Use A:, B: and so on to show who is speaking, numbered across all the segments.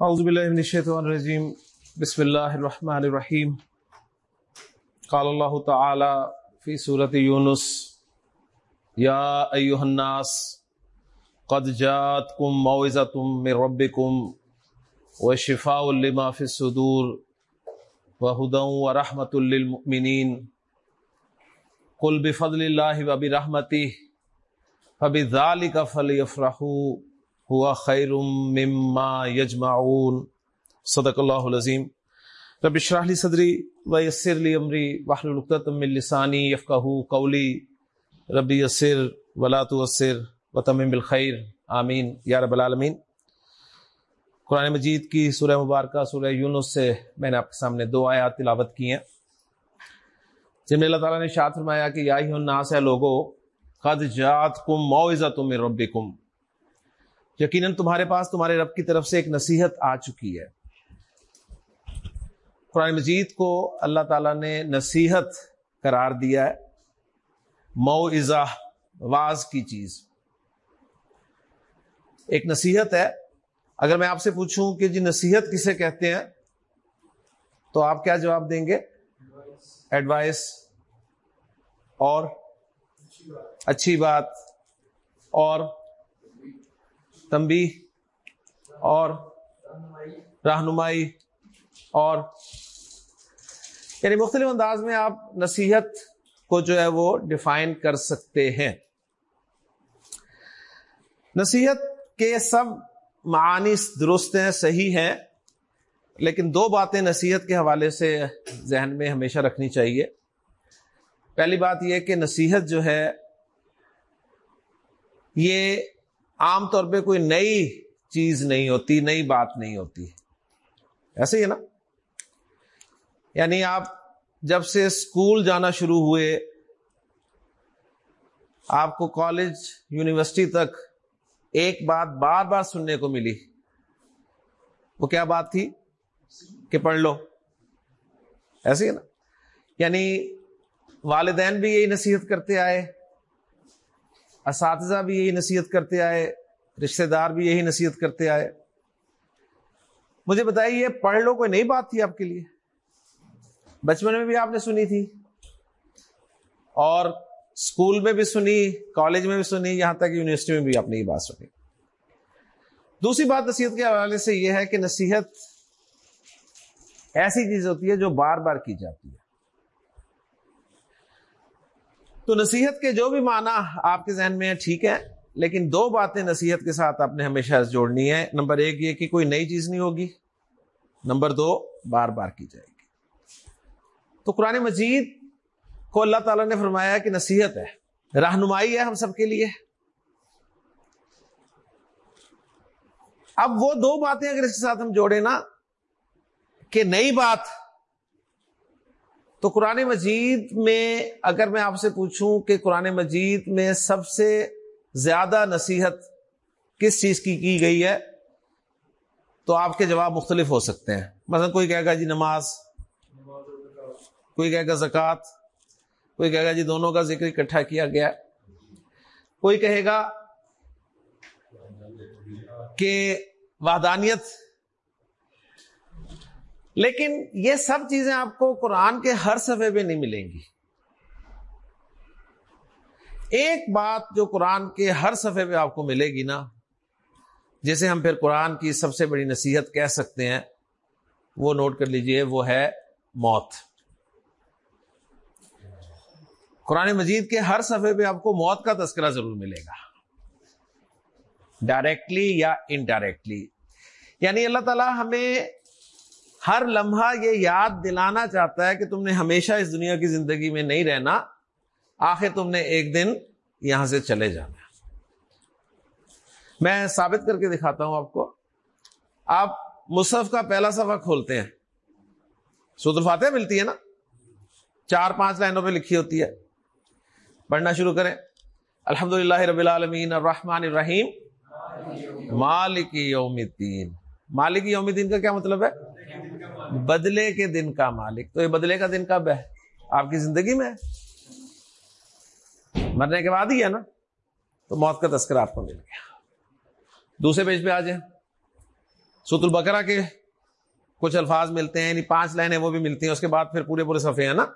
A: اعوذ باللہ من الشیطان الرجیم، بسم اللہ الرحمن الرحیم۔ قال اللہ تعالی فی سورة یونس، یا ایوہ الناس، قد جاتکم موعظتم من ربکم وشفاء لما فی الصدور وہدن ورحمت للمؤمنین۔ قل بفضل اللہ وبرحمتہ فبذالک فلیفرحوا۔ ہوا خیر مما یجمعون۔ صدق اللہ العظیم۔ رب اشرح لی صدری ویسر لی امری واحلل عقدۃ من لسانی یفقهوا قولی۔ ربی یسر ولا تؤثر وتمم بالخیر۔ آمین۔ یا رب العالمین۔ قرآن مجید کی سورہ مبارکہ، سورہ یونس سے میں نے آپ کے سامنے دو آیات تلاوت کی ہیں۔ جن میں اللہ تعالیٰ نے شاد فرمایا کہ یا ہی الناس ہے لوگو، قد جاتکم موعظۃ من ربکم۔ یقیناً تمہارے پاس تمہارے رب کی طرف سے ایک نصیحت آ چکی ہے۔ قرآن مجید کو اللہ تعالیٰ نے نصیحت قرار دیا ہے۔ مئو واز کی چیز۔ ایک نصیحت ہے۔ اگر میں آپ سے پوچھوں کہ جی نصیحت کسے کہتے ہیں، تو آپ کیا جواب دیں گے؟ ایڈوائس۔ اور؟ اچھی بات۔ اور؟ تمبی اور رہنمائی اور یعنی مختلف انداز میں آپ نصیحت کو جو ہے وہ ڈیفائن کر سکتے ہیں۔ نصیحت کے سب معانی درست ہیں، صحیح ہیں، لیکن دو باتیں نصیحت کے حوالے سے ذہن میں ہمیشہ رکھنی چاہیے۔ پہلی بات یہ کہ نصیحت جو ہے، یہ عام طور پہ کوئی نئی چیز نہیں ہوتی، نئی بات نہیں ہوتی۔ ایسے ہی ہے نا؟ یعنی آپ جب سے اسکول جانا شروع ہوئے، آپ کو کالج، یونیورسٹی تک ایک بات بار بار سننے کو ملی۔ وہ کیا بات تھی؟ کہ پڑھ لو۔ ایسے ہی نا؟ یعنی والدین بھی یہی نصیحت کرتے آئے۔ اساتذہ بھی یہی نصیحت کرتے آئے، رشتہ دار بھی یہی نصیحت کرتے آئے۔ مجھے بتائیے، پڑھ لو کوئی نئی بات تھی آپ کے لیے؟ بچپن میں بھی آپ نے سنی تھی، اور اسکول میں بھی سنی، کالج میں بھی سنی، یہاں تک یونیورسٹی میں بھی آپ نے یہ بات سنی۔ دوسری بات نصیحت کے حوالے سے یہ ہے کہ نصیحت ایسی چیز ہوتی ہے جو بار بار کی جاتی ہے۔ تو نصیحت کے جو بھی معنی آپ کے ذہن میں ٹھیک ہے، لیکن دو باتیں نصیحت کے ساتھ آپ نے ہمیشہ جوڑنی ہے نمبر ایک، یہ کہ کوئی نئی چیز نہیں ہوگی۔ نمبر دو، بار بار کی جائے گی۔ تو قرآن مجید کو اللہ تعالی نے فرمایا کہ نصیحت ہے، رہنمائی ہے ہم سب کے لیے۔ اب وہ دو باتیں اگر اس کے ساتھ ہم جوڑے نا، کہ نئی بات تو قرآن مجید میں اگر میں آپ سے پوچھوں کہ قرآن مجید میں سب سے زیادہ نصیحت کس چیز کی کی گئی ہے، تو آپ کے جواب مختلف ہو سکتے ہیں۔ مثلا کوئی کہے گا جی نماز، کوئی کہے گا زکوٰۃ، کوئی کہے گا جی دونوں کا ذکر اکٹھا کیا گیا۔ کوئی کہے گا کہ وحدانیت لیکن یہ سب چیزیں آپ کو قرآن کے ہر صفحے پہ نہیں ملیں گی۔ ایک بات جو قرآن کے ہر صفحے پہ آپ کو ملے گی نا، جسے ہم پھر قرآن کی سب سے بڑی نصیحت کہہ سکتے ہیں، وہ نوٹ کر لیجیے، وہ ہے موت۔ قرآن مجید کے ہر صفحے پہ آپ کو موت کا تذکرہ ضرور ملے گا۔ ڈائریکٹلی یا انڈائریکٹلی یعنی اللہ تعالیٰ ہمیں ہر لمحہ یہ یاد دلانا چاہتا ہے کہ تم نے ہمیشہ اس دنیا کی زندگی میں نہیں رہنا، آخر تم نے ایک دن یہاں سے چلے جانا۔ میں ثابت کر کے دکھاتا ہوں آپ کو۔ آپ مصحف کا پہلا صفحہ کھولتے ہیں۔ سود الفاتح ملتی ہے نا؟ چار پانچ لائنوں پہ لکھی ہوتی ہے۔ پڑھنا شروع کریں۔ الحمد للہ رب العالمین الرحمن الرحیم۔ مالک یوم الدین۔ مالک یوم الدین کا کیا مطلب ہے؟ بدلے کے دن کا مالک تو یہ بدلے کا دن کب ہے؟ آپ کی زندگی میں مرنے کے بعد ہی ہے نا؟ تو موت کا تذکرہ آپ کو مل گیا۔ دوسرے پیج پہ آ جائیں۔ ست البقرہ کے کچھ الفاظ ملتے ہیں یعنی پانچ لائنیں وہ بھی ملتی ہیں، اس کے بعد پھر پورے پورے صفحے ہیں نا؟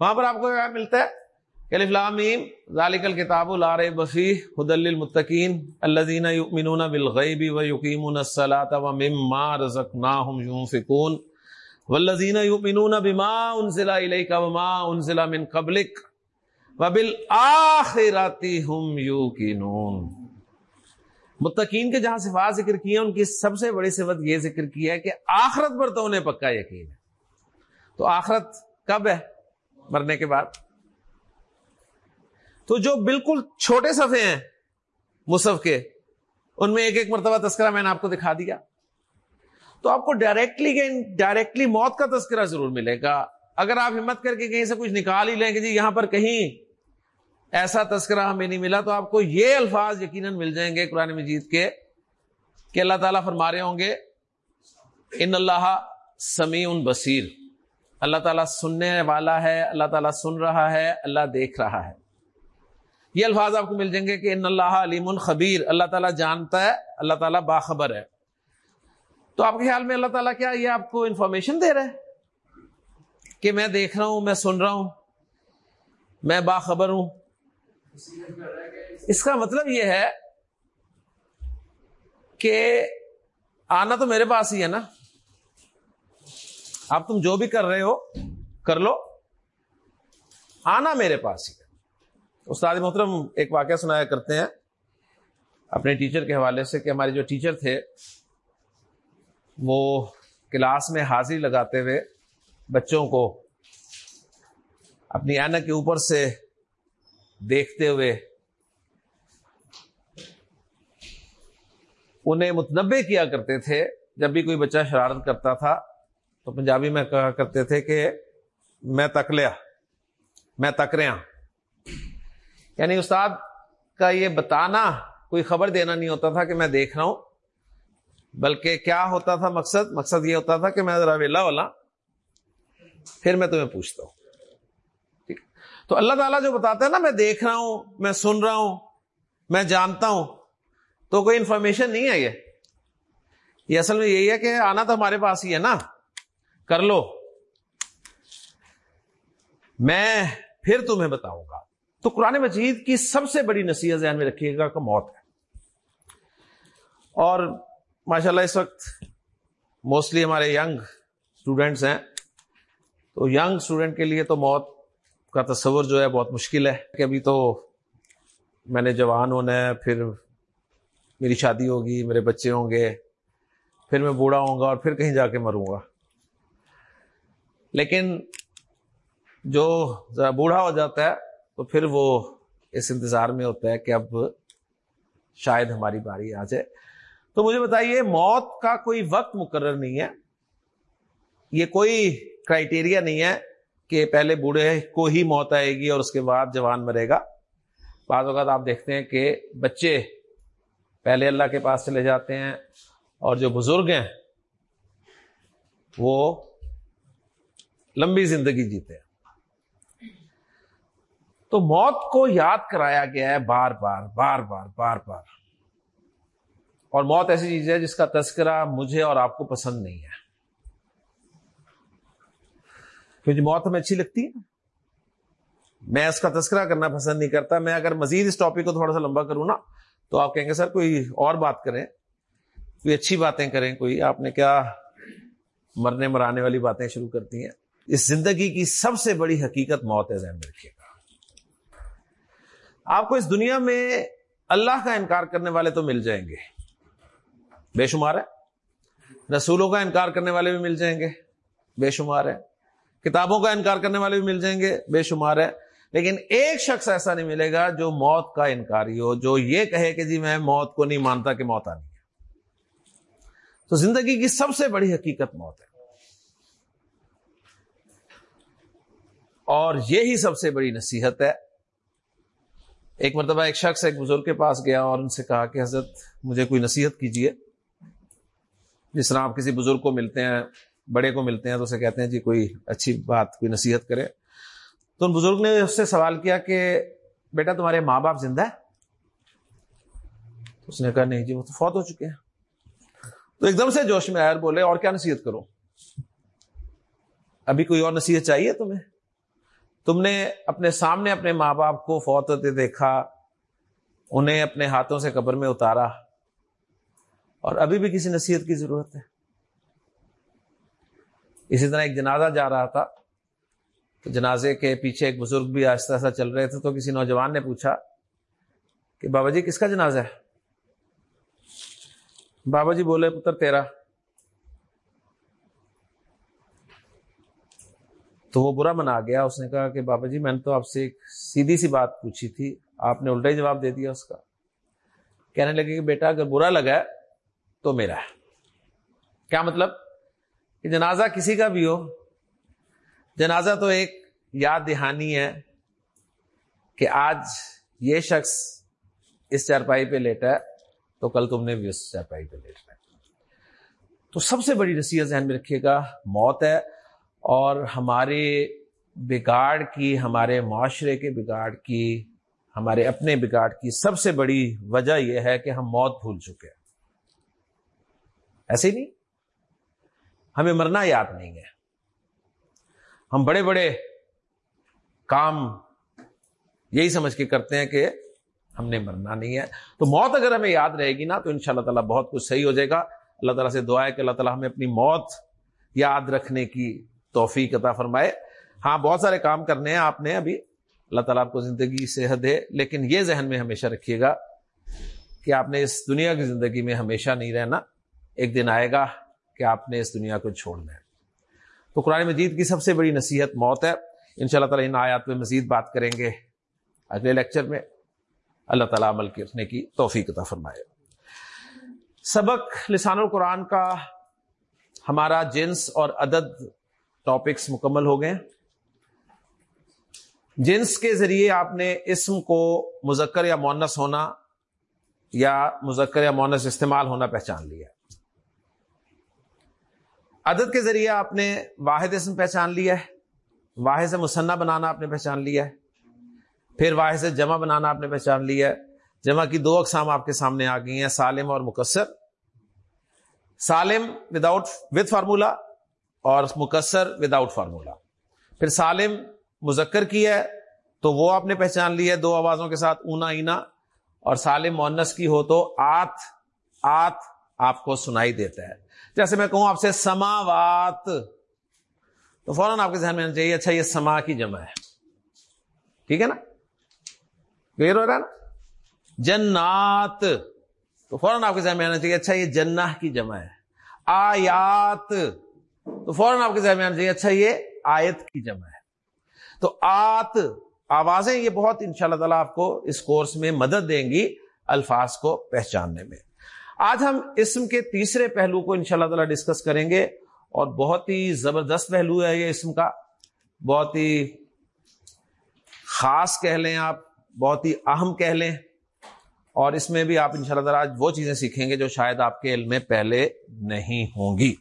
A: وہاں پر آپ کو ملتا ہے کلفلامیم ذالک الکتاب الار بفی حد المتقین الذین یؤمنون بالغیب ویقیمون الصلاة ومما رزقناہم ينفقون والذین یؤمنون بما انزل الیک وما انزل من قبلک وبالآخرۃ هم یوقنون۔ متقین کے جہاں صفات ذکر کی ہیں، ان کی سب سے بڑی صفت یہ ذکر کی ہے کہ آخرت پر تو انہیں پکا یقین ہے۔ تو آخرت کب ہے؟ مرنے کے بعد۔ تو جو بالکل چھوٹے صفحے ہیں مصحف کے، ان میں ایک ایک مرتبہ تذکرہ میں نے آپ کو دکھا دیا۔ تو آپ کو ڈائریکٹلی ڈائریکٹلی موت کا تذکرہ ضرور ملے گا۔ اگر آپ ہمت کر کے کہیں سے کچھ نکال ہی لیں کہ جی یہاں پر کہیں ایسا تذکرہ ہمیں نہیں ملا، تو آپ کو یہ الفاظ یقیناً مل جائیں گے قرآن مجید کے کہ اللہ تعالیٰ فرما رہے ہوں گے، ان اللہ سمیع بصیر اللہ تعالیٰ سننے والا ہے، اللہ تعالیٰ سن رہا ہے، اللہ دیکھ رہا ہے۔ یہ الفاظ آپ کو مل جائیں گے کہ ان اللہ علیم الخبیر، اللہ تعالیٰ جانتا ہے، اللہ تعالیٰ باخبر ہے۔ تو آپ کے خیال میں اللہ تعالیٰ کیا یہ آپ کو انفارمیشن دے رہا ہے؟ کہ میں دیکھ رہا ہوں، میں سن رہا ہوں، میں باخبر ہوں۔ اس کا مطلب یہ ہے کہ آنا تو میرے پاس ہی ہے نا۔ آپ تم جو بھی کر رہے ہو، کر لو۔ آنا میرے پاس ہی۔ ہے استاد محترم، ایک واقعہ سنایا کرتے ہیں۔ اپنے ٹیچر کے حوالے سے کہ ہمارے جو ٹیچر تھے، وہ کلاس میں حاضری لگاتے ہوئے بچوں کو اپنی اینک کے اوپر سے دیکھتے ہوئے انہیں متنبع کیا کرتے تھے۔ جب بھی کوئی بچہ شرارت کرتا تھا، تو پنجابی میں کہا کرتے تھے کہ میں تک لیا، میں تک رہا۔ یعنی استاد کا یہ بتانا کوئی خبر دینا نہیں ہوتا تھا کہ میں دیکھ رہا ہوں، بلکہ کیا ہوتا تھا مقصد؟ مقصد یہ ہوتا تھا کہ میں ذرا ویلا والا، پھر میں تمہیں پوچھتا ہوں۔ ٹھیک۔ تو اللہ تعالیٰ جو بتاتا ہے نا، میں دیکھ رہا ہوں، میں سن رہا ہوں، میں جانتا ہوں، تو کوئی انفارمیشن نہیں ہے یہ۔ یہ اصل میں یہی ہے کہ آنا تو ہمارے پاس ہی ہے نا۔ کر لو۔ میں پھر تمہیں بتاؤں گا۔ تو قرآن مجید کی سب سے بڑی نصیحت ذہن میں رکھیے گا کہ موت ہے۔ اور ماشاء اللہ اس وقت موسٹلی ہمارے ینگ اسٹوڈینٹس ہیں۔ تو ینگ اسٹوڈینٹ کے لیے تو موت کا تصور جو ہے بہت مشکل ہے کہ ابھی تو میں نے جوان ہونا ہے، پھر میری شادی ہوگی، میرے بچے ہوں گے، پھر میں بوڑھا ہوں گا اور پھر کہیں جا کے مروں گا۔ لیکن جو بوڑھا ہو جاتا ہے تو پھر وہ اس انتظار میں ہوتا ہے کہ اب شاید ہماری باری آ جائے۔ تو مجھے بتائیے، موت کا کوئی وقت مقرر نہیں ہے۔ یہ کوئی کرائٹیریا نہیں ہے کہ پہلے بوڑھے کو ہی موت آئے گی اور اس کے بعد جوان مرے گا۔ بعض اوقات آپ دیکھتے ہیں کہ بچے پہلے اللہ کے پاس چلے جاتے ہیں اور جو بزرگ ہیں وہ لمبی زندگی جیتے ہیں۔ تو موت کو یاد کرایا گیا ہے بار بار بار بار بار بار۔ اور موت ایسی چیز ہے جس کا تذکرہ مجھے اور آپ کو پسند نہیں ہے۔ کیونکہ موت ہمیں اچھی لگتی ہے۔ میں اس کا تذکرہ کرنا پسند نہیں کرتا۔ میں اگر مزید اس ٹاپک کو تھوڑا سا لمبا کروں نا، تو آپ کہیں گے، سر، کوئی اور بات کریں؟ کوئی اچھی باتیں کریں؟ کوئی آپ نے کیا مرنے مرانے والی باتیں شروع کرتی ہیں؟ اس زندگی کی سب سے بڑی حقیقت موت ہے ذہن میں رکھیے۔ آپ کو اس دنیا میں اللہ کا انکار کرنے والے تو مل جائیں گے۔ بے شمار ہے رسولوں کا انکار کرنے والے بھی مل جائیں گے۔ بے شمار ہے کتابوں کا انکار کرنے والے بھی مل جائیں گے۔ بے شمار ہے لیکن ایک شخص ایسا نہیں ملے گا جو موت کا انکاری ہو، جو یہ کہے کہ جی میں موت کو نہیں مانتا کہ موت آنی ہے۔ تو زندگی کی سب سے بڑی حقیقت موت ہے۔ اور یہی سب سے بڑی نصیحت ہے۔ ایک مرتبہ ایک شخص ایک بزرگ کے پاس گیا اور ان سے کہا کہ حضرت مجھے کوئی نصیحت کیجیے۔ جس طرح آپ کسی بزرگ کو ملتے ہیں، بڑے کو ملتے ہیں تو اسے کہتے ہیں جی کوئی اچھی بات، کوئی نصیحت کرے۔ تو ان بزرگ نے اس سے سوال کیا کہ، بیٹا، تمہارے ماں باپ زندہ ہے اس نے کہا، نہیں جی وہ تو فوت ہو چکے ہیں۔ تو ایک دم سے جوش میں آئر بولے، اور کیا نصیحت کرو ابھی کوئی اور نصیحت چاہیے تمہیں؟ تم نے اپنے سامنے اپنے ماں باپ کو فوت ہوتے دیکھا، انہیں اپنے ہاتھوں سے قبر میں اتارا۔ اور ابھی بھی کسی نصیحت کی ضرورت ہے۔ اسی طرح ایک جنازہ جا رہا تھا۔ تو جنازے کے پیچھے ایک بزرگ بھی آہستہ آہستہ چل رہے تھے، تو کسی نوجوان نے پوچھا کہ بابا جی کس کا جنازہ ہے؟ بابا جی بولے، پتر تیرا۔ تو وہ برا منا گیا۔ اس نے کہا کہ بابا جی میں نے تو آپ سے ایک سیدھی سی بات پوچھی تھی۔ آپ نے الٹا ہی جواب دے دیا اس کا۔ کہنے لگے کہ بیٹا، اگر برا لگا ہے تو میرا ہے۔ کیا مطلب؟ کہ جنازہ کسی کا بھی ہو، جنازہ تو ایک یاد دہانی ہے کہ آج یہ شخص اس چارپائی پہ لیٹا ہے، تو کل تم نے بھی اس چارپائی پہ لیٹنا ہے۔ تو سب سے بڑی نصیحت ذہن میں رکھیے گا، موت ہے۔ اور ہمارے بگاڑ کی، ہمارے معاشرے کے بگاڑ کی، ہمارے اپنے بگاڑ کی سب سے بڑی وجہ یہ ہے کہ ہم موت بھول چکے ہیں۔ ایسے ہی نہیں؟ ہمیں مرنا یاد نہیں ہے۔ ہم بڑے بڑے کام یہی سمجھ کے کرتے ہیں کہ ہم نے مرنا نہیں ہے۔ تو موت اگر ہمیں یاد رہے گی نا تو ان شاء اللہ تعالیٰ بہت کچھ صحیح ہو جائے گا۔ اللہ تعالیٰ سے دعا ہے کہ اللہ تعالیٰ ہمیں اپنی موت یاد رکھنے کی توفیق عطا فرمائے۔ ہاں بہت سارے کام کرنے ہیں۔ آپ نے ابھی اللہ تعالیٰ آپ کو زندگی صحت دے، لیکن یہ ذہن میں ہمیشہ رکھیے گا کہ آپ نے اس دنیا کی زندگی میں ہمیشہ نہیں رہنا۔ ایک دن آئے گا کہ آپ نے اس دنیا کو چھوڑنا ہے۔ تو قرآن مجید کی سب سے بڑی نصیحت موت ہے۔ ان شاء اللہ تعالیٰ ان آیات میں مزید بات کریں گے۔ اگلے لیکچر میں اللہ تعالیٰ عمل کرنے کی توفیق عطا فرمائے۔ سبق لسان القرآن کا ہمارا جنس اور عدد ٹاپکس مکمل ہو گئے جنس کے ذریعے آپ نے اسم کو مذکر یا مونس ہونا یا مذکر یا مونس استعمال ہونا پہچان لیا۔ عدد کے ذریعے آپ نے واحد اسم پہچان لیا ہے، واحد سے مسنہ بنانا آپ نے پہچان لیا ہے، پھر واحد سے جمع بنانا آپ نے پہچان لیا ہے۔ جمع کی دو اقسام آپ کے سامنے آ گئی ہیں، سالم اور مکسر۔ سالم وداؤٹ وتھ فارمولا اور مکسر وداؤٹ فارمولا پھر سالم مذکر کی ہے، تو وہ آپ نے پہچان لی ہے دو آوازوں کے ساتھ، اونا اینا۔ اور سالم مونس کی ہو تو آت آت آپ کو سنائی دیتا ہے۔ جیسے میں کہوں آپ سے سماوات۔ تو فوراً آپ کے ذہن میں آنا چاہیے اچھا یہ سما کی جمع ہے۔ ٹھیک ہے نا؟ کلیئر ہو رہا ہے نا؟ جنات۔ تو فوراً آپ کے ذہن میں آنا چاہیے اچھا یہ جنہ کی جمع ہے۔ آیات۔ تو فوراً آپ کے ذہن میں چاہیے اچھا یہ آیت کی جمع ہے۔ تو آت، آوازیں یہ بہت ان شاء اللہ تعالیٰ آپ کو اس کورس میں مدد دیں گی الفاظ کو پہچاننے میں۔ آج ہم اسم کے تیسرے پہلو کو ان شاء اللہ تعالیٰ ڈسکس کریں گے اور بہت ہی زبردست پہلو ہے یہ اسم کا۔ بہت ہی خاص کہہ لیں آپ، بہت ہی اہم کہہ لیں۔ اور اس میں بھی آپ ان شاء اللہ تعالیٰ وہ چیزیں سیکھیں گے جو شاید آپ کے علم میں پہلے نہیں ہوں گی۔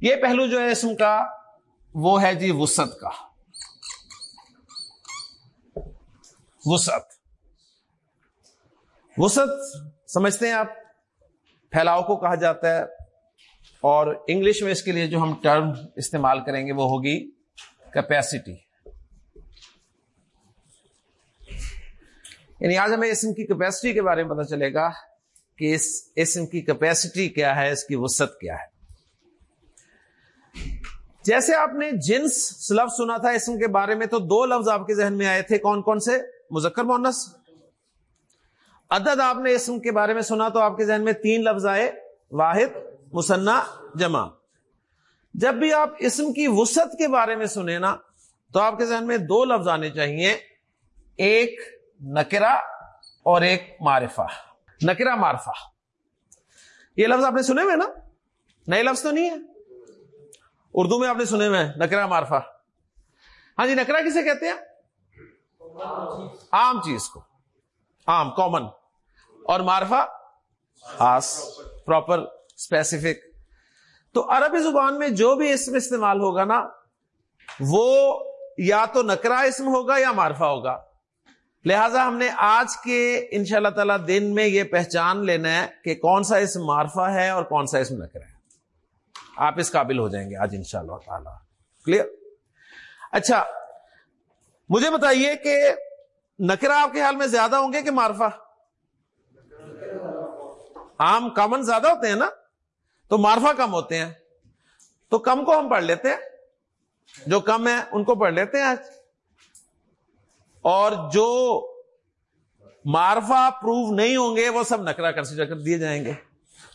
A: یہ پہلو جو ہے اسم کا، وہ ہے جی وسط کا۔ وسط وسط سمجھتے ہیں آپ، پھیلاؤ کو کہا جاتا ہے۔ اور انگلش میں اس کے لیے جو ہم ٹرم استعمال کریں گے وہ ہوگی کیپیسٹی یعنی آج ہمیں اسم کی کیپیسٹی کے بارے میں پتا چلے گا کہ اس اسم کی کیپیسٹی کیا ہے، اس کی وسط کیا ہے۔ جیسے آپ نے جنس لفظ سنا تھا اسم کے بارے میں، تو دو لفظ آپ کے ذہن میں آئے تھے، کون کون سے؟ مذکر مونس عدد آپ نے اسم کے بارے میں سنا تو آپ کے ذہن میں تین لفظ آئے، واحد مسنا جمع۔ جب بھی آپ اسم کی وسط کے بارے میں سنیں نا، تو آپ کے ذہن میں دو لفظ آنے چاہیے، ایک نکرا اور ایک معرفہ۔ نکرا معرفہ۔ یہ لفظ آپ نے سنے ہوئے نا؟ نئے لفظ تو نہیں ہے؟ اردو میں آپ نے سنے ہوئے نکرا معرفہ۔ ہاں جی نکرا کسے کہتے ہیں؟ عام چیز کو۔ عام کامن اور معرفہ؟ خاص پراپر اسپیسیفک تو عربی زبان میں جو بھی اسم استعمال ہوگا نا، وہ یا تو نکرا اسم ہوگا یا معرفہ ہوگا۔ لہذا ہم نے آج کے ان شاء اللہ تعالی دن میں یہ پہچان لینا ہے کہ کون سا اسم معرفہ ہے اور کون سا اسم نکرا ہے۔ آپ اس قابل ہو جائیں گے آج ان شاء اللہ تعالی۔ کلیئر اچھا مجھے بتائیے کہ نکرا آپ کے حال میں زیادہ ہوں گے کہ معرفہ؟ عام کامن زیادہ ہوتے ہیں نا؟ تو معرفہ کم ہوتے ہیں۔ تو کم کو ہم پڑھ لیتے ہیں۔ جو کم ہے، ان کو پڑھ لیتے ہیں آج۔ اور جو مارفا پروو نہیں ہوں گے، وہ سب نکرا کنسیڈر کر دیے جائیں گے۔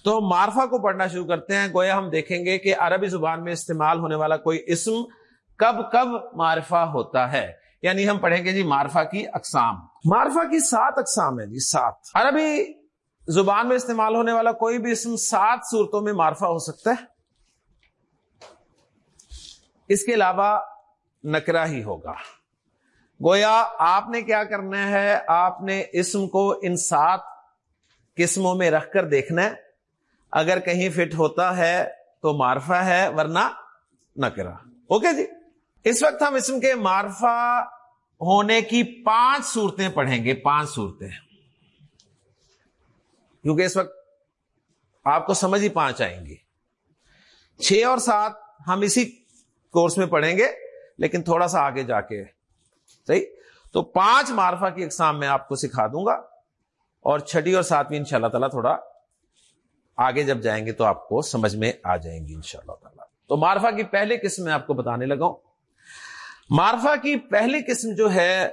A: تو ہم مارفا کو پڑھنا شروع کرتے ہیں۔ گویا ہم دیکھیں گے کہ عربی زبان میں استعمال ہونے والا کوئی اسم کب کب معرفہ ہوتا ہے۔ یعنی ہم پڑھیں گے جی معرفہ کی اقسام۔ معرفہ کی سات اقسام ہے جی سات۔ عربی زبان میں استعمال ہونے والا کوئی بھی اسم سات صورتوں میں معرفہ ہو سکتا ہے۔ اس کے علاوہ نکرا ہی ہوگا۔ گویا آپ نے کیا کرنا ہے؟ آپ نے اسم کو ان سات قسموں میں رکھ کر دیکھنا ہے۔ اگر کہیں فٹ ہوتا ہے تو معرفہ ہے، ورنہ نکرا اوکے جی؟ اس وقت ہم اسم کے معرفہ ہونے کی پانچ صورتیں پڑھیں گے، پانچ صورتیں۔ کیونکہ اس وقت آپ کو سمجھ ہی پانچ آئیں گی۔ چھ اور سات ہم اسی کورس میں پڑھیں گے، لیکن تھوڑا سا آگے جا کے۔ صحیح؟ تو پانچ مارفا کی اقسام میں آپ کو سکھا دوں گا اور چھٹی اور ساتویں ان شاء اللہ تعالیٰ تھوڑا آگے جب جائیں گے تو آپ کو سمجھ میں آ جائیں گی ان شاء اللہ تعالیٰ۔ تو مارفا کی پہلی قسم میں آپ کو بتانے لگا ہوں۔ مارفا کی پہلی قسم جو ہے،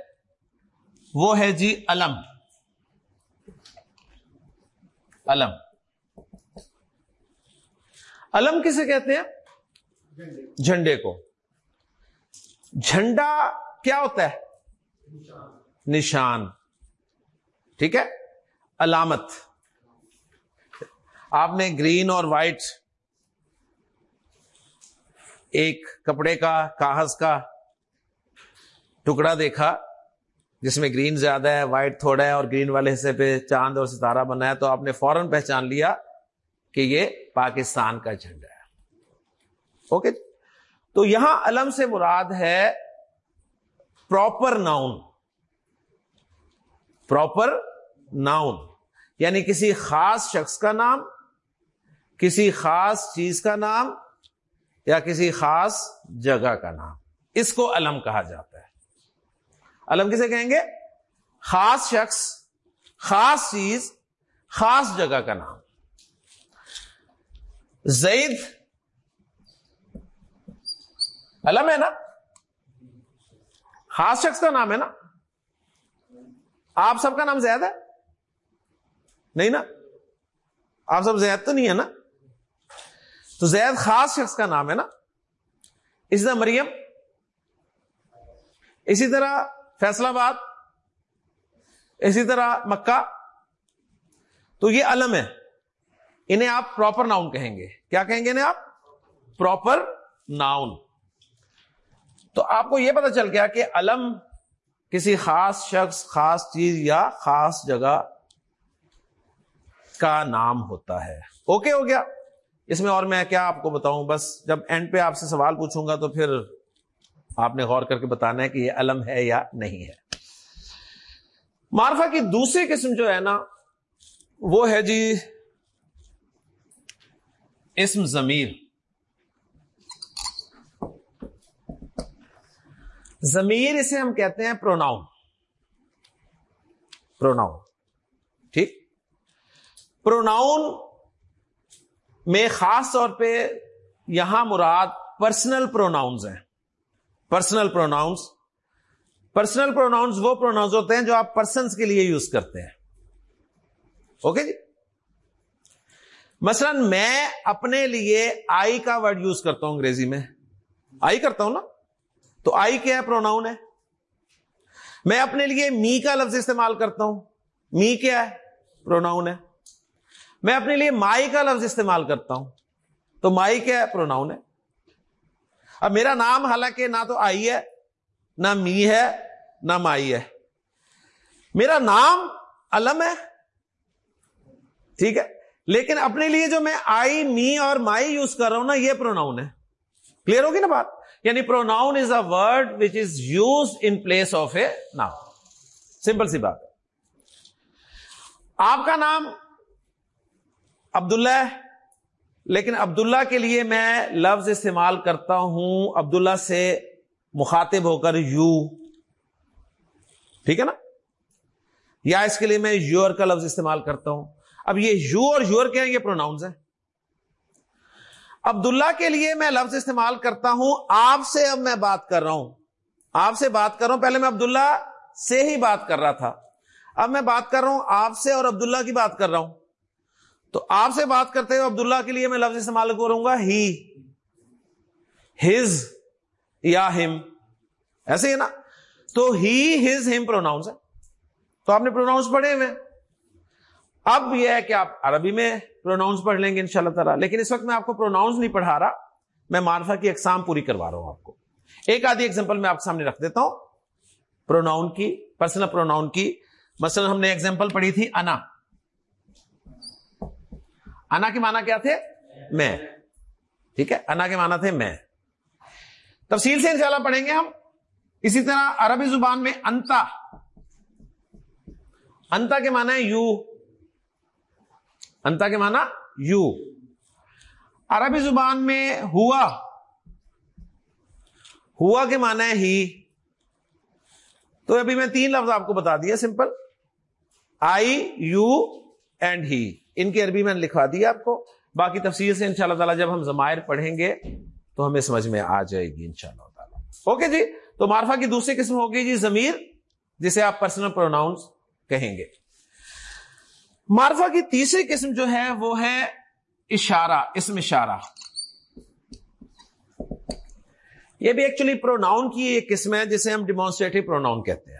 A: وہ ہے جی علم۔ علم۔ علم کسے کہتے ہیں؟ جھنڈے کو۔ جھنڈا کیا ہوتا ہے؟ نشان۔ ٹھیک ہے؟ علامت۔ آپ نے گرین اور وائٹ ایک کپڑے کا، کاغذ کا ٹکڑا دیکھا، جس میں گرین زیادہ ہے، وائٹ تھوڑا ہے اور گرین والے حصے پہ چاند اور ستارہ بنا ہے، تو آپ نے فوراً پہچان لیا کہ یہ پاکستان کا جھنڈا ہے۔ اوکے؟ تو یہاں علم سے مراد ہے پراپر ناؤن۔ پراپر ناؤن یعنی کسی خاص شخص کا نام کسی خاص چیز کا نام یا کسی خاص جگہ کا نام۔ اس کو علم کہا جاتا ہے۔ علم کسے کہیں گے؟ خاص شخص، خاص چیز، خاص جگہ کا نام۔ زید، علم ہے نا؟ خاص شخص کا نام ہے نا؟ آپ سب کا نام زید ہے؟ نہیں نا؟ آپ سب زید تو نہیں ہے نا؟ تو زید خاص شخص کا نام ہے نا؟ اسی طرح مریم، اسی طرح فیصلہ آباد، اسی طرح مکہ۔ تو یہ علم ہے۔ انہیں آپ پراپر ناؤن کہیں گے۔ کیا کہیں گے انہیں آپ؟ پراپر ناؤن تو آپ کو یہ پتا چل گیا کہ علم کسی خاص شخص، خاص چیز یا خاص جگہ کا نام ہوتا ہے۔ اوکے ہو گیا۔ اس میں اور میں کیا آپ کو بتاؤں؟ بس جب اینڈ پہ آپ سے سوال پوچھوں گا تو پھر آپ نے غور کر کے بتانا ہے کہ یہ علم ہے یا نہیں ہے۔ مارفا کی دوسری قسم جو ہے نا، وہ ہے جی اسم ضمیر۔ ضمیر اسے ہم کہتے ہیں پروناؤن پروناؤن ٹھیک؟ پروناؤن میں خاص طور پہ یہاں مراد پرسنل پروناؤنز ہیں۔ پرسنل پروناؤنس پرسنل پروناؤنس وہ پروناؤنس ہوتے ہیں جو آپ پرسنس کے لیے یوز کرتے ہیں۔ اوکے جی؟ مثلا میں اپنے لیے آئی کا ورڈ یوز کرتا ہوں انگریزی میں۔ آئی کرتا ہوں نا؟ تو آئی کیا ہے پروناؤن ہے؟ میں اپنے لیے می کا لفظ استعمال کرتا ہوں۔ می کیا ہے؟ پروناؤن ہے۔ میں اپنے لیے مائی کا لفظ استعمال کرتا ہوں تو مائی کیا پروناؤن ہے۔ اب میرا نام حالانکہ نہ تو آئی ہے، نہ می ہے، نہ مائی ہے۔ میرا نام علم ہے، ٹھیک ہے؟ لیکن اپنے لیے جو میں آئی، می اور مائی یوز کر رہا ہوں نا، یہ پروناؤن ہے۔ کلیئر ہوگی نا بات؟ یعنی pronoun is a word which is use in place of a noun simple سی بات۔ ہے آپ کا نام عبداللہ ہے لیکن عبداللہ کے لیے میں لفظ استعمال کرتا ہوں، عبداللہ سے مخاطب ہو کر یو۔ ٹھیک ہے نا؟ یا اس کے لیے میں یور کا لفظ استعمال کرتا ہوں۔ اب یہ یو اور یور کیا ہیں؟ یہ پروناؤنز ہیں۔ عبداللہ کے لیے میں لفظ استعمال کرتا ہوں۔ آپ سے اب میں بات کر رہا ہوں۔ آپ سے بات کر رہا ہوں۔ پہلے میں عبداللہ سے ہی بات کر رہا تھا۔ اب میں بات کر رہا ہوں۔ آپ سے اور عبداللہ کی بات کر رہا ہوں۔ تو آپ سے بات کرتے ہوئے عبداللہ کے لیے میں لفظ استعمال کروں گا ہی، ہز یا ہم، ایسے ہی نا؟ تو ہی، ہز، ہم پروناؤنس ہے۔ تو آپ نے پروناؤنس پڑھے ہوئے۔ اب یہ ہے کہ آپ عربی میں پروناؤنس پڑھ لیں گے ان شاء اللہ تعالیٰ۔ لیکن اس وقت میں آپ کو پروناؤنس نہیں پڑھا رہا۔ میں مارفا کی اقسام پوری کروا رہا ہوں آپ کو۔ ایک آدھی ایگزامپل میں آپ کے سامنے رکھ دیتا ہوں۔ پروناؤن کی پرسنل پروناؤن کی۔ مثلا ہم نے ایگزامپل پڑھی تھی، انا۔ انا کے معنی کیا تھے؟ میں۔ ٹھیک ہے؟ انا کے معنی تھے میں۔ تفصیل سے انشاءاللہ پڑھیں گے ہم۔ اسی طرح عربی زبان میں انتا۔ انتا کے معنی ہے یو۔ انتا کے معنی یو۔ عربی زبان میں ہوا۔ ہوا کے معنی ہے ہی۔ تو ابھی میں تین لفظ آپ کو بتا دیا، simple. I, you, and he. ان کی عربی میں نے لکھوا دیا آپ کو۔ باقی تفصیل سے ان شاء اللہ تعالیٰ جب ہم زمائر پڑھیں گے تو ہمیں سمجھ میں آ جائے گی ان شاء اللہ تعالیٰ۔ اوکے جی؟ تو مارفا کی دوسری قسم ہوگی جی ضمیر، جسے آپ پرسنل پروناؤنس کہیں گے۔ مارفا کی تیسری قسم جو ہے وہ ہے اشارہ، اسم اشارہ۔ یہ بھی ایکچولی پروناؤن کی ایک قسم ہے جسے ہم ڈیمانسٹریٹو پروناؤن کہتے ہیں۔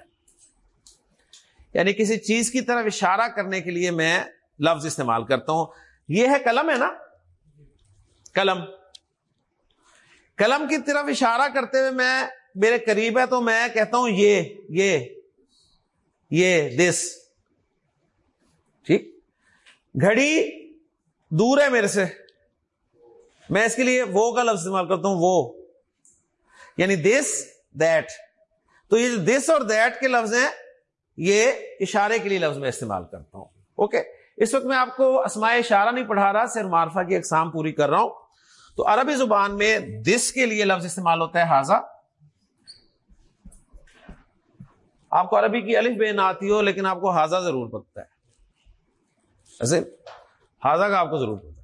A: یعنی کسی چیز کی طرف اشارہ کرنے کے لیے میں لفظ استعمال کرتا ہوں۔ یہ ہے قلم ہے نا؟ قلم۔ قلم کی طرف اشارہ کرتے ہوئے میں میرے قریب ہے تو میں کہتا ہوں، یہ یہ یہ دس ٹھیک؟ گھڑی دور ہے میرے سے۔ میں اس کے لیے وہ کا لفظ استعمال کرتا ہوں، وہ۔ یعنی دس دیٹ تو یہ جو دس اور دیٹ کے لفظ ہیں، یہ اشارے کے لیے لفظ میں استعمال کرتا ہوں۔ اوکے؟ اس وقت میں آپ کو اسماء اشارہ نہیں پڑھا رہا، صرف معرفہ کی اقسام پوری کر رہا ہوں۔ تو عربی زبان میں دس کے لیے لفظ استعمال ہوتا ہے حاضہ۔ آپ کو عربی کی الف بے نہ آتی ہو، لیکن آپ کو حاضہ ضرور پتہ ہے۔ ایسے؟ حاضہ کا آپ کو ضرور پتا ہے۔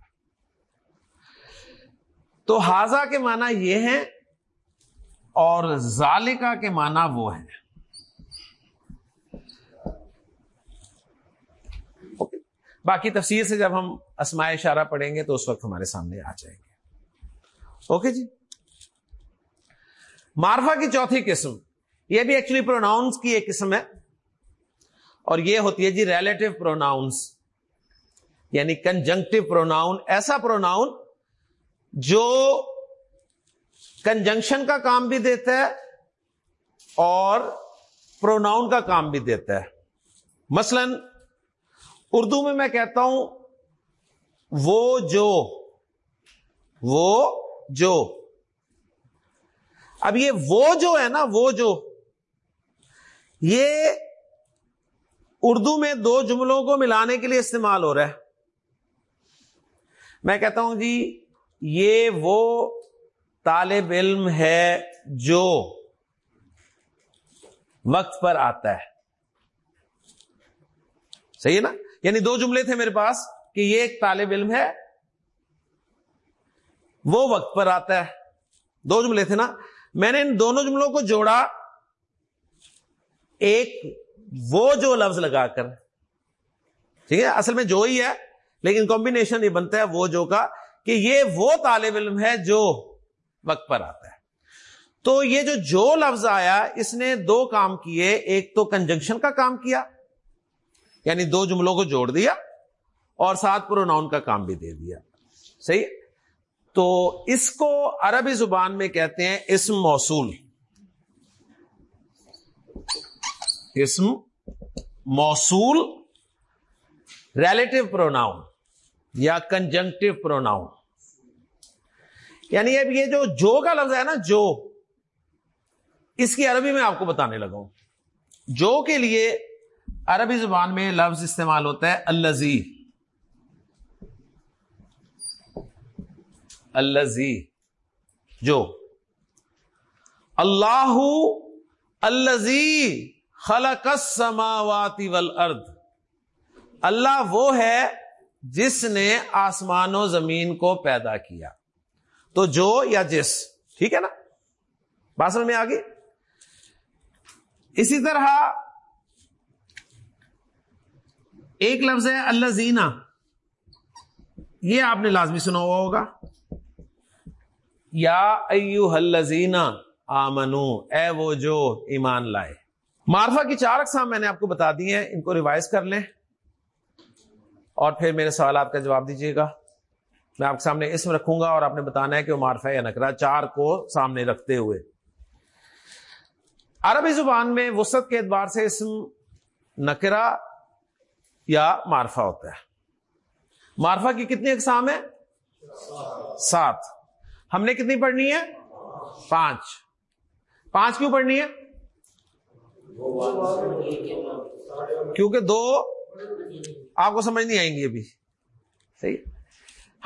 A: تو حاضہ کے معنی یہ ہے اور ظالقہ کے معنی وہ ہے باقی تفسیر سے جب ہم اسماء اشارہ پڑھیں گے تو اس وقت ہمارے سامنے آ جائیں گے۔ اوکے جی؟ مارفا کی چوتھی قسم، یہ بھی ایکچولی پروناؤنس کی ایک قسم ہے۔ اور یہ ہوتی ہے جی ریلیٹو پروناؤنس یعنی کنجنکٹو پروناؤن ایسا پروناؤن جو کنجنکشن کا کام بھی دیتا ہے اور پروناؤن کا کام بھی دیتا ہے۔ مثلا اردو میں میں کہتا ہوں، وہ جو وہ جو۔ اب یہ وہ جو ہے نا، وہ جو۔ یہ اردو میں دو جملوں کو ملانے کے لیے استعمال ہو رہا ہے۔ میں کہتا ہوں جی یہ وہ طالب علم ہے جو وقت پر آتا ہے۔ صحیح ہے نا؟ یعنی دو جملے تھے میرے پاس کہ یہ ایک طالب علم ہے، وہ وقت پر آتا ہے۔ دو جملے تھے نا۔ میں نے ان دونوں جملوں کو جوڑا۔ ایک وہ جو لفظ لگا کر۔ ٹھیک ہے؟ اصل میں جو ہی ہے، لیکن کمبینیشن یہ بنتا ہے وہ جو کا کہ یہ وہ طالب علم ہے جو وقت پر آتا ہے۔ تو یہ جو جو لفظ آیا، اس نے دو کام کیے۔ ایک تو کنجنکشن کا کام کیا۔ یعنی دو جملوں کو جوڑ دیا اور ساتھ پروناؤن کا کام بھی دے دیا۔ صحیح؟ تو اس کو عربی زبان میں کہتے ہیں اسم موصول۔ اسم موصول ریلیٹو پروناؤن یا کنجنکٹو پروناؤن یعنی اب یہ جو جو کا لفظ ہے نا، جو، اس کی عربی میں آپ کو بتانے لگا ہوں۔ جو کے لیے عربی زبان میں لفظ استعمال ہوتا ہے الزی الزی جو۔ اللہ الزی خلق السماوات والارض۔ اللہ وہ ہے جس نے آسمان و زمین کو پیدا کیا۔ تو جو یا جس۔ ٹھیک ہے نا؟ باسن میں آگے اسی طرح ایک لفظ ہے اللہ زینا یہ آپ نے لازمی سنا ہوا ہوگا۔ یا ایو الزینا آمنو، اے وہ جو ایمان لائے۔ معرفہ کی چار اقسام میں نے آپ کو بتا دی ہیں، ان کو ریوائز کر لیں۔ اور پھر میرے سوالات کا جواب دیجیے گا۔ میں آپ کے سامنے اسم رکھوں گا اور آپ نے بتانا ہے کہ وہ معرفہ یا نکرا چار کو سامنے رکھتے ہوئے۔ عربی زبان میں وسط کے اعتبار سے اسم نکرا یا معرفہ ہوتا ہے۔ معرفہ کی کتنی اقسام ہے سات۔ ہم نے کتنی پڑھنی ہے؟ پانچ۔ پانچ کیوں پڑھنی ہے؟ کیونکہ دو آپ کو سمجھ نہیں آئیں گی ابھی۔ صحیح۔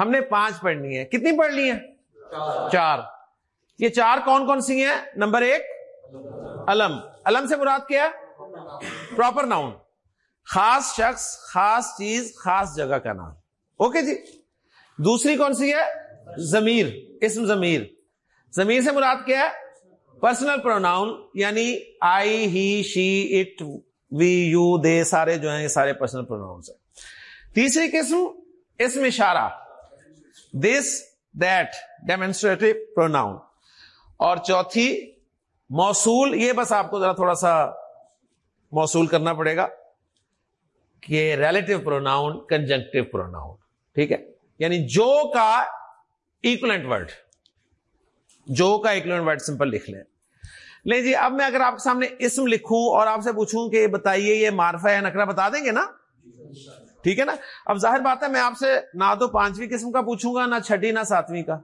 A: ہم نے پانچ پڑھنی ہے۔ کتنی پڑھ لی ہے چار۔ یہ چار کون کون سی ہیں؟ نمبر ایک، علم۔ علم سے مراد کیا پراپر ناؤن۔ خاص شخص، خاص چیز، خاص جگہ کا نام۔ اوکے جی؟ دوسری کون سی ہے؟ زمیر اسم زمیر زمیر سے مراد کیا ہے؟ پرسنل پروناؤن یعنی آئی، ہی، شی، اٹ، وی، یو، دے، سارے جو ہیں، یہ سارے پرسنل پروناؤنس ہیں۔ تیسری قسم، اسم اشارہ۔ دس دیٹ ڈیمونسٹریٹو پروناؤن اور چوتھی، موصول، یہ بس آپ کو ذرا تھوڑا سا موصول کرنا پڑے گا۔ کہ ریلیٹو پروناؤن کنجنکٹو پروناؤن ٹھیک ہے؟ یعنی جو کا ایکولنٹ ورڈ جو کا ایکولنٹ ورڈ سمپل لکھ لیں۔ لے جی اب میں اگر آپ کے سامنے اسم لکھوں اور آپ سے پوچھوں کہ بتائیے یہ معرفہ یا نکرا بتا دیں گے نا؟ ٹھیک ہے نا؟ اب ظاہر بات ہے، میں آپ سے نہ تو پانچویں قسم کا پوچھوں گا، نہ چھٹی، نہ ساتویں کا۔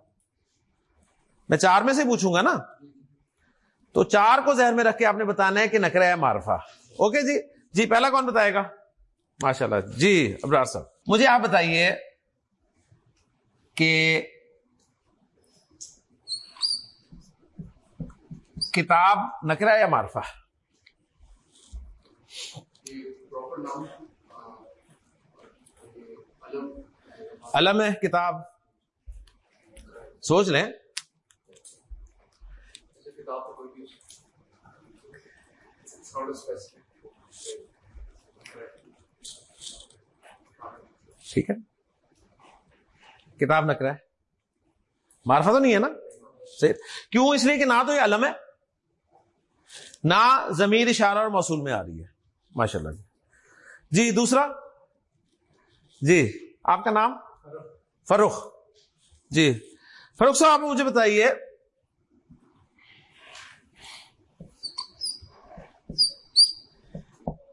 A: میں چار میں سے پوچھوں گا نا؟ تو چار کو ذہن میں رکھ کے آپ نے بتانا ہے کہ نکرا ہے معرفہ۔ اوکے جی؟ جی پہلا کون بتائے گا؟ ماشاء اللہ۔ جی ابرار صاحب۔ مجھے آپ بتائیے کہ کتاب نکرا یا معرفہ؟ علم ہے کتاب۔ سوچ لیں۔ ٹھیک ہے۔ کتاب نکرا ہے معرفہ تو نہیں ہے نا؟ کیوں؟ اس لیے کہ نہ تو یہ علم ہے، نہ زمیر اشارہ اور موصول میں آ رہی ہے۔ ماشاء اللہ جی جی دوسرا۔ جی آپ کا نام؟ فروخ جی۔ فروخ صاحب، آپ مجھے بتائیے۔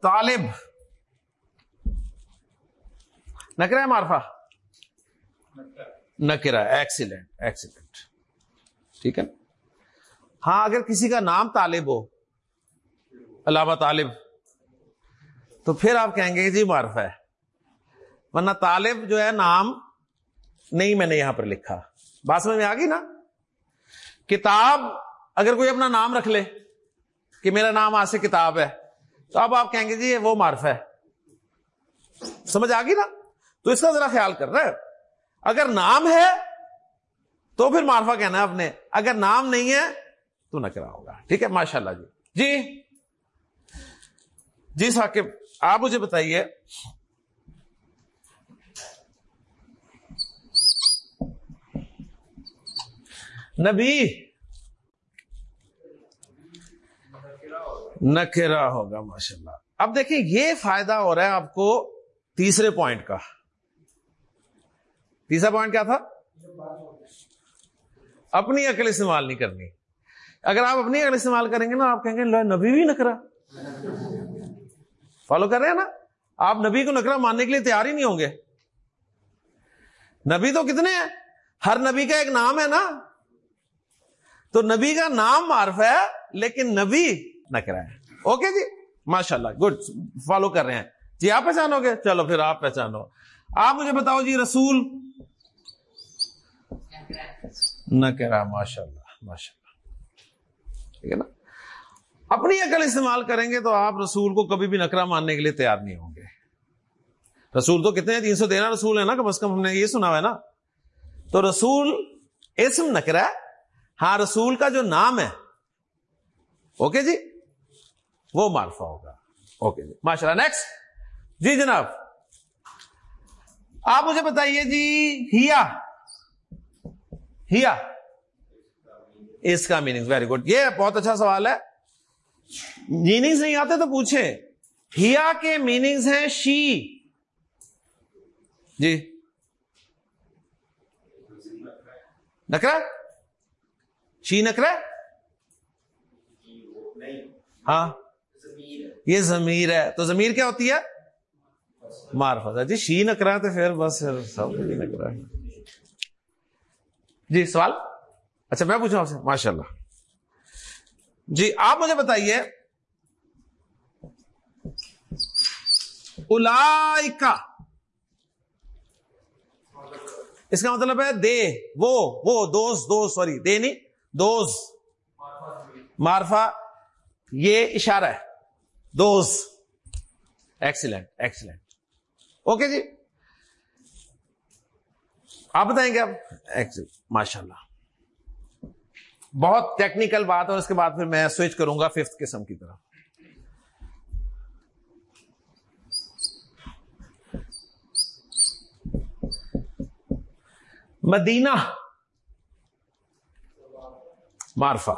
A: طالب۔ نکرا ہے مارفا نکرا ایکسیلنٹ ایکسیلنٹ ٹھیک ہے ہاں اگر کسی کا نام طالب ہو، علامہ طالب، تو پھر آپ کہیں گے جی معرفہ ہے۔ ورنہ طالب جو ہے، نام نہیں میں نے یہاں پر لکھا۔ بات سمجھ میں آ گئی نا؟ کتاب، اگر کوئی اپنا نام رکھ لے کہ میرا نام آج سے کتاب ہے، تو اب آپ کہیں گے جی وہ معرفہ ہے۔ سمجھ آ گئی نا؟ تو اس کا ذرا خیال کر رہا ہے۔ اگر نام ہے، تو پھر معرفہ کہنا ہے آپ نے۔ اگر نام نہیں ہے، تو نہ کرا ہوگا۔ ٹھیک ہے؟ ماشاء اللہ جی۔ جی۔ جی ثاقب، آپ مجھے بتائیے۔ نبی۔ نکرا ہوگا ماشاء اللہ اب دیکھیں، یہ فائدہ ہو رہا ہے آپ کو تیسرے پوائنٹ کا۔ تیسرا پوائنٹ کیا تھا؟ اپنی عقل استعمال نہیں کرنی۔ اگر آپ اپنی عقل استعمال کریں گے نا، آپ کہیں گے نبی بھی نکرا۔ فالو کر رہے ہیں نا؟ آپ نبی کو نکرا ماننے کے لیے تیار ہی نہیں ہوں گے۔ نبی تو کتنے ہیں؟ ہر نبی کا ایک نام ہے نا۔ تو نبی کا نام معرف ہے، لیکن نبی نکرا ہے۔ اوکے جی؟ ماشاء اللہ گڈ فالو کر رہے ہیں۔ جی آپ پہچانو گے؟ چلو پھر آپ پہچانو۔ آپ مجھے بتاؤ جی رسول نہ کہہ رہا ماشاء اللہ ماشاء اللہ ٹھیک ہے نا؟ اپنی عقل استعمال کریں گے تو آپ رسول کو کبھی بھی نکرا ماننے کے لیے تیار نہیں ہوں گے۔ رسول تو کتنے تین سو تیرہ رسول ہے نا کم از کم ہم نے یہ سنا ہوا ہے نا۔ تو رسول اسم نکرا ہے ہاں رسول کا جو نام ہے، اوکے جی؟ وہ مارفا ہوگا۔ اوکے جی ماشاء اللہ نیکسٹ جی جناب، آپ مجھے بتائیے جی ہیا۔ ہیا۔ اس کا میننگ ویری گڈ یہ بہت اچھا سوال ہے۔ میننگز نہیں آتے تو پوچھے ہیا کے میننگز ہیں شی جی۔ نکرا؟ شی نکرا؟ ہاں۔ یہ زمیر ہے۔ تو زمیر کیا ہوتی ہے؟ مارفت۔ اچھا، جی شی نکرا تو پھر بس سب نکرا جی سوال؟ اچھا میں پوچھوں آپ سے۔ ماشاء اللہ جی آپ مجھے بتائیے الا اس کا مطلب ہے دے، وہ وہ دوست دوست سوری، دے نہیں دوست مارفا، یہ اشارہ ہے۔ دوست ایکسیلنٹ ایکسیلنٹ اوکے جی۔ آپ بتائیں گے اب؟ ماشاء اللہ بہت ٹیکنیکل بات اور اس کے بعد پھر میں سوئچ کروں گا ففتھ قسم کی طرف مدینہ. مارفا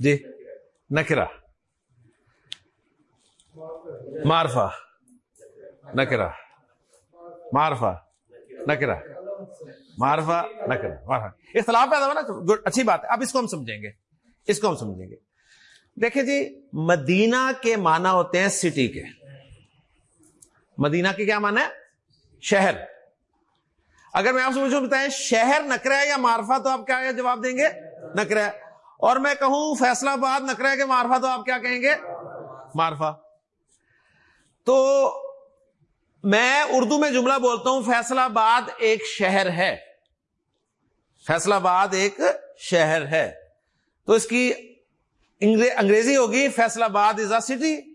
A: جی. نکرا مارفا نکرا مارفا نکرا مارفا نکرا مارفا ہاں، اختلاف پیدا ہوا نا اچھی بات ہے۔ اب اس کو ہم سمجھیں گے۔ اس کو ہم سمجھیں گے۔ دیکھیں جی مدینہ کے معنی ہوتے ہیں سٹی کے۔ مدینہ کے کیا معنی ہے؟ شہر۔ اگر میں آپ سے پوچھوں، بتائیں شہر نکرا یا مارفا تو آپ کیا جواب دیں گے؟ نکرا اور میں کہوں، فیصلہ آباد نکرا ہے کہ مارفا تو آپ کیا کہیں گے؟ مارفا تو میں اردو میں جملہ بولتا ہوں، فیصلہ آباد ایک شہر ہے۔ فیصلہ آباد ایک شہر ہے۔ تو اس کی انگریزی ہوگی فیصلہ آباد از اے سٹی۔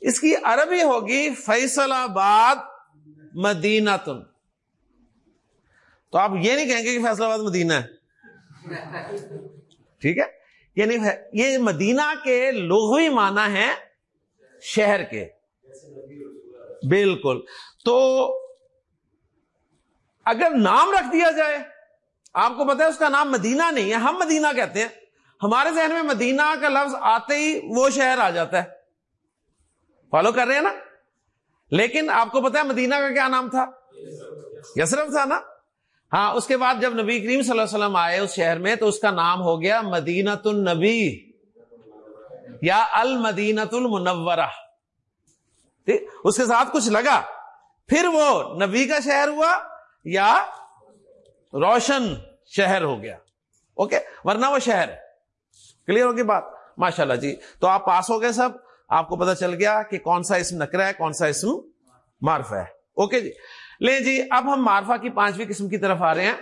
A: اس کی عربی ہوگی فیصل آباد مدینہ تن تو آپ یہ نہیں کہیں گے کہ فیصلہ آباد مدینہ ہے۔ ٹھیک ہے؟ یعنی یہ مدینہ کے لغوی معنی ہے شہر کے۔ بالکل۔ تو اگر نام رکھ دیا جائے آپ کو پتا ہے اس کا نام مدینہ نہیں ہے، ہم مدینہ کہتے ہیں۔ ہمارے ذہن میں مدینہ کا لفظ آتے ہی وہ شہر آ جاتا ہے۔ فالو کر رہے ہیں نا؟ لیکن آپ کو پتا ہے مدینہ کا کیا نام تھا؟ یسرف تھا نا؟ ہاں اس کے بعد جب نبی کریم صلی اللہ علیہ وسلم آئے اس شہر میں تو اس کا نام ہو گیا مدینت النبی یا المدینت المنورہ اس کے ساتھ کچھ لگا، پھر وہ نبی کا شہر ہوا یا روشن۔ شہر ہو گیا۔ اوکے ورنہ وہ شہر ہے۔ کلیئر ہوگی بات؟ ماشاء اللہ جی۔ تو آپ پاس ہو گئے سب، آپ کو پتا چل گیا کہ کون سا اسم نکرا ہے، کون سا اسم معرفہ ہے۔ اوکے جی۔ لیں جی اب ہم معرفہ کی پانچویں قسم کی طرف آ رہے ہیں۔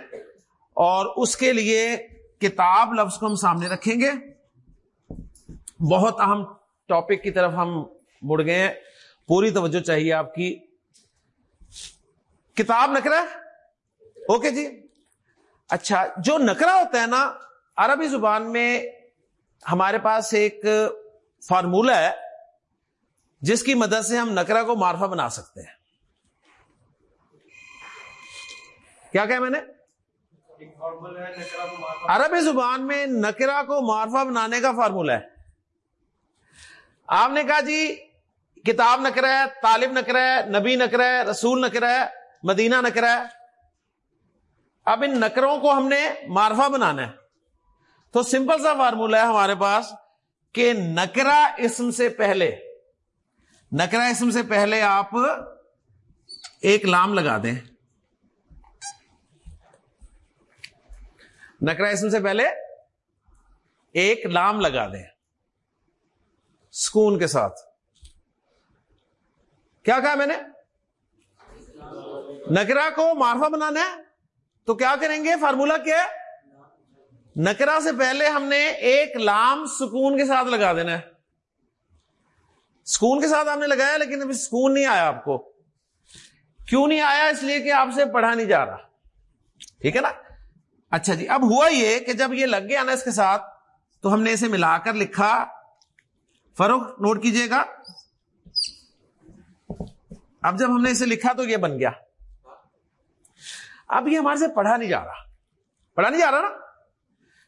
A: اور اس کے لیے کتاب لفظ کو ہم سامنے رکھیں گے۔ بہت اہم ٹاپک کی طرف ہم مڑ گئے ہیں۔ پوری توجہ چاہیے آپ کی۔ کتاب نکرا اوکے جی۔ اچھا جو نکرا ہوتا ہے نا، عربی زبان میں ہمارے پاس ایک فارمولہ ہے، جس کی مدد سے ہم نکرا کو معرفہ بنا سکتے ہیں۔ کیا کہ میں نے؟ عربی زبان میں نکرا کو معرفہ بنانے کا فارمولہ ہے۔ آپ نے کہا جی کتاب نہ ہے، طالب نہ ہے، نبی نہ ہے، رسول نہ ہے، مدینہ نہ ہے۔ اب ان نکروں کو ہم نے معرفہ بنانا ہے۔ تو سمپل سا فارمولا ہے ہمارے پاس کہ نکرا اسم سے پہلے نکرا اسم سے پہلے آپ ایک لام لگا دیں۔ نکرا اسم سے پہلے ایک لام لگا دیں۔ سکون کے ساتھ۔ کیا کہا میں نے؟ نکرا کو مارفا بنانا ہے۔ تو کیا کریں گے؟ فارمولا کیا ہے؟ نکرا سے پہلے ہم نے ایک لام سکون کے ساتھ لگا دینا ہے۔ سکون کے ساتھ آپ نے لگایا لیکن ابھی سکون نہیں آیا آپ کو۔ کیوں نہیں آیا؟ اس لیے کہ آپ سے پڑھا نہیں جا رہا۔ ٹھیک ہے نا؟ اچھا جی اب ہوا یہ کہ جب یہ لگ گیا نا اس کے ساتھ، تو ہم نے اسے ملا کر لکھا۔ فروخت نوٹ کیجیے گا۔ اب جب ہم نے اسے لکھا تو یہ بن گیا۔ اب یہ ہمارے سے پڑھا نہیں جا رہا۔ پڑھا نہیں جا رہا نا۔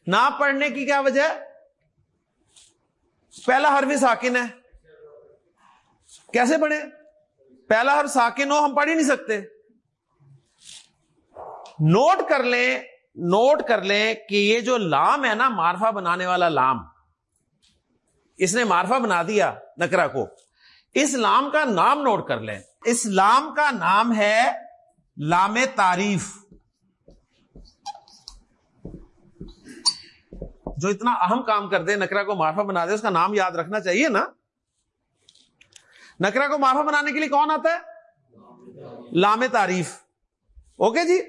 A: نہ پڑھنے کی کیا وجہ ہے؟ پہلا حرف ساکن ہے۔ کیسے پڑھے؟ پہلا حرف ساکن ہو، ہم پڑھ ہی نہیں سکتے۔ نوٹ کر لیں، نوٹ کر لیں کہ یہ جو لام ہے نا مارفا بنانے والا لام۔ اس نے مارفا بنا دیا نکرا کو۔ اس لام کا نام نوٹ کر لیں۔ اس لام کا نام ہے لام تعریف۔ جو اتنا اہم کام کر دے نکرا کو مارفا بنا دے، اس کا نام یاد رکھنا چاہیے نا۔ نکرا کو مارفا بنانے کے لیے کون آتا ہے؟ لام تعریف۔ اوکے جی؟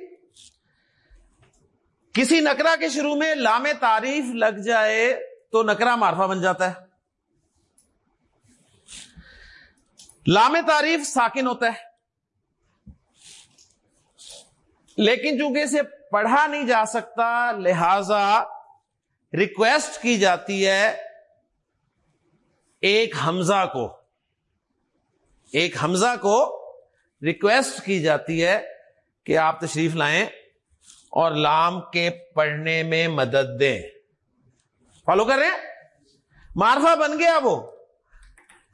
A: کسی نکرا کے شروع میں لام تعریف لگ جائے تو نکرا مارفا بن جاتا ہے۔ لام تعریف ساکن ہوتا ہے۔ لیکن چونکہ اسے پڑھا نہیں جا سکتا، لہذا ریکویسٹ کی جاتی ہے ایک حمزہ کو۔ ایک حمزہ کو ریکویسٹ کی جاتی ہے کہ آپ تشریف لائیں اور لام کے پڑھنے میں مدد دیں۔ فالو کر رہے ہیں؟ مارفا بن گیا وہ۔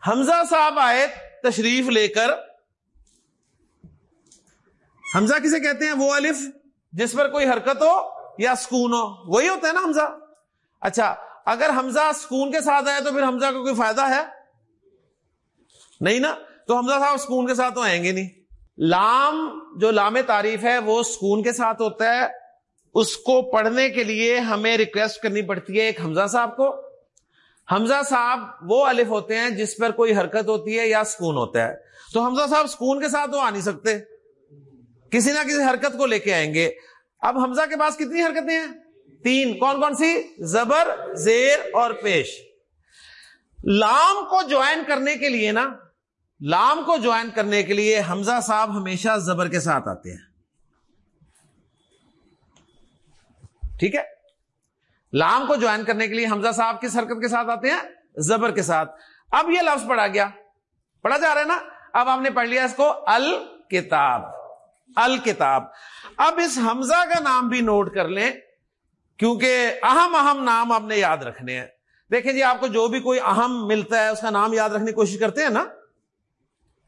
A: حمزہ صاحب آئے تشریف لے کر۔ حمزہ کسے کہتے ہیں؟ وہ الف، جس پر کوئی حرکت ہو یا سکون ہو۔ وہی ہوتا ہے نا حمزہ؟ اچھا اگر حمزہ سکون کے ساتھ آئے تو پھر حمزہ کو کوئی فائدہ ہے؟ نہیں نا؟ تو حمزہ صاحب سکون کے ساتھ تو آئیں گے نہیں۔ لام، جو لام تعریف ہے، وہ سکون کے ساتھ ہوتا ہے۔ اس کو پڑھنے کے لیے ہمیں ریکویسٹ کرنی پڑتی ہے ایک حمزہ صاحب کو۔ حمزہ صاحب وہ الف ہوتے ہیں جس پر کوئی حرکت ہوتی ہے یا سکون ہوتا ہے۔ تو حمزہ صاحب سکون کے ساتھ وہ آ نہیں سکتے۔ کسی نہ کسی حرکت کو لے کے آئیں گے۔ اب حمزہ کے پاس کتنی حرکتیں ہیں؟ تین۔ کون کون سی؟ زبر، زیر اور پیش۔ لام کو جوائن کرنے کے لیے نا، لام کو جوائن کرنے کے لیے حمزہ صاحب ہمیشہ زبر کے ساتھ آتے ہیں۔ ٹھیک ہے؟ لام کو جوائن کرنے کے لیے حمزہ صاحب کس حرکت کے ساتھ آتے ہیں؟ زبر کے ساتھ۔ اب یہ لفظ پڑھا گیا۔ پڑھا جا رہا ہے نا؟ اب آپ نے پڑھ لیا اس کو الکتاب۔ الکتاب۔ اب اس حمزہ کا نام بھی نوٹ کر لیں، کیونکہ اہم اہم نام آپ نے یاد رکھنے ہیں۔ دیکھیں جی آپ کو جو بھی کوئی اہم ملتا ہے، اس کا نام یاد رکھنے کی کوشش کرتے ہیں نا؟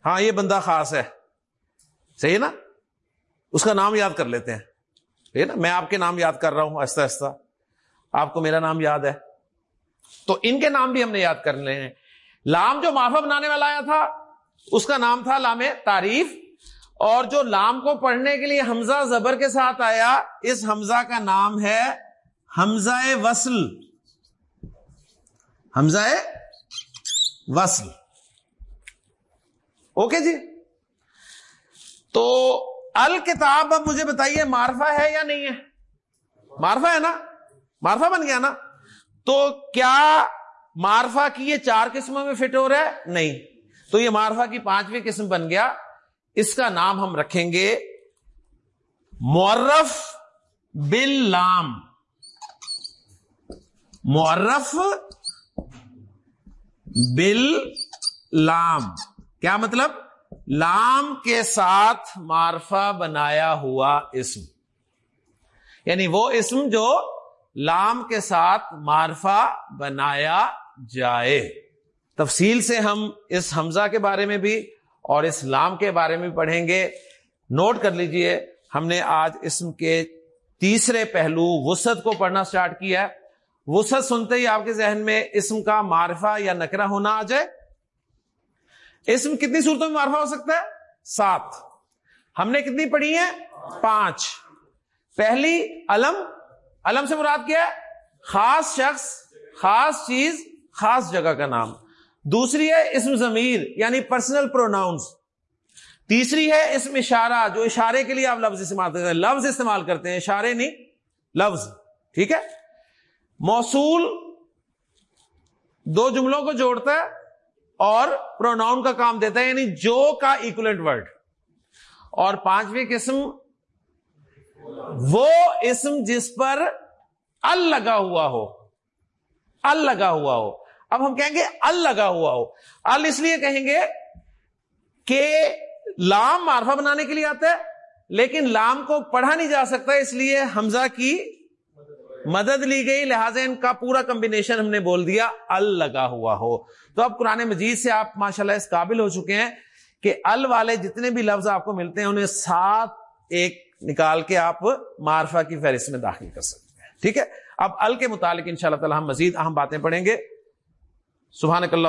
A: ہاں یہ بندہ خاص ہے۔ صحیح ہے نا؟ اس کا نام یاد کر لیتے ہیں۔ ٹھیک نا؟ میں آپ کے نام یاد کر رہا ہوں، آہستہ آہستہ۔ آپ کو میرا نام یاد ہے۔ تو ان کے نام بھی ہم نے یاد کر لے ہیں لام جو معافہ بنانے والا آیا تھا، اس کا نام تھا لام تعریف۔ اور جو لام کو پڑھنے کے لیے حمزہ زبر کے ساتھ آیا، اس حمزہ کا نام ہے حمزہ وصل۔ حمزہ وصل۔ اوکے جی؟ تو الکتاب اب مجھے بتائیے، معرفہ ہے یا نہیں ہے؟ معرفہ ہے نا؟ معرفہ بن گیا نا؟ تو کیا معرفہ کی یہ چار قسموں میں فٹ ہو رہا ہے؟ نہیں۔ تو یہ معرفہ کی پانچویں قسم بن گیا۔ اس کا نام ہم رکھیں گے مورف بل لام مورف بل لام کیا مطلب؟ لام کے ساتھ معرفہ بنایا ہوا اسم۔ یعنی وہ اسم جو لام کے ساتھ معرفہ بنایا جائے۔ تفصیل سے ہم اس حمزہ کے بارے میں بھی اور اس لام کے بارے میں پڑھیں گے، نوٹ کر لیجیے، ہم نے آج اسم کے تیسرے پہلو وسط کو پڑھنا سٹارٹ کیا ہے۔ وسط سنتے ہی آپ کے ذہن میں اسم کا معرفہ یا نکرہ ہونا آ جائے۔ اسم کتنی صورتوں میں معرفہ ہو سکتا ہے؟ سات۔ ہم نے کتنی پڑھی ہے پانچ۔ پہلی علم علم سے مراد کیا ہے؟ خاص شخص، خاص چیز، خاص جگہ کا نام۔ دوسری ہے اسم ضمیر یعنی پرسنل پروناؤنس تیسری ہے اسم اشارہ، جو اشارے کے لیے آپ لفظ استعمال کرتے ہیں۔ لفظ استعمال کرتے ہیں، اشارے نہیں، لفظ، ٹھیک ہے؟ موصول دو جملوں کو جوڑتا ہے اور پروناؤن کا کام دیتا ہے یعنی جو کا ایکولنٹ ورڈ اور پانچویں قسم، وہ اسم جس پر ال لگا ہوا ہو، ال لگا ہوا ہو۔ اب ہم کہیں گے ال لگا ہوا ہو۔ ال اس لیے کہیں گے کہ لام مارفا بنانے کے لیے آتا ہے، لیکن لام کو پڑھا نہیں جا سکتا، اس لیے حمزہ کی مدد لی گئی۔ لہٰذا ان کا پورا کمبینیشن ہم نے بول دیا، ال لگا ہوا ہو۔ تو اب قرآن مجید سے آپ ماشاءاللہ اس قابل ہو چکے ہیں کہ ال والے جتنے بھی لفظ آپ کو ملتے ہیں، انہیں سات ایک نکال کے آپ مارفا کی فہرست میں داخل کر سکتے ہیں۔ ٹھیک ہے؟ اب ال کے متعلق ان شاء اللہ تعالی ہم مزید اہم باتیں پڑھیں گے۔ سبحان اللہ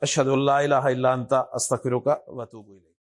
A: اشد اللہ اللہ و کا وطوب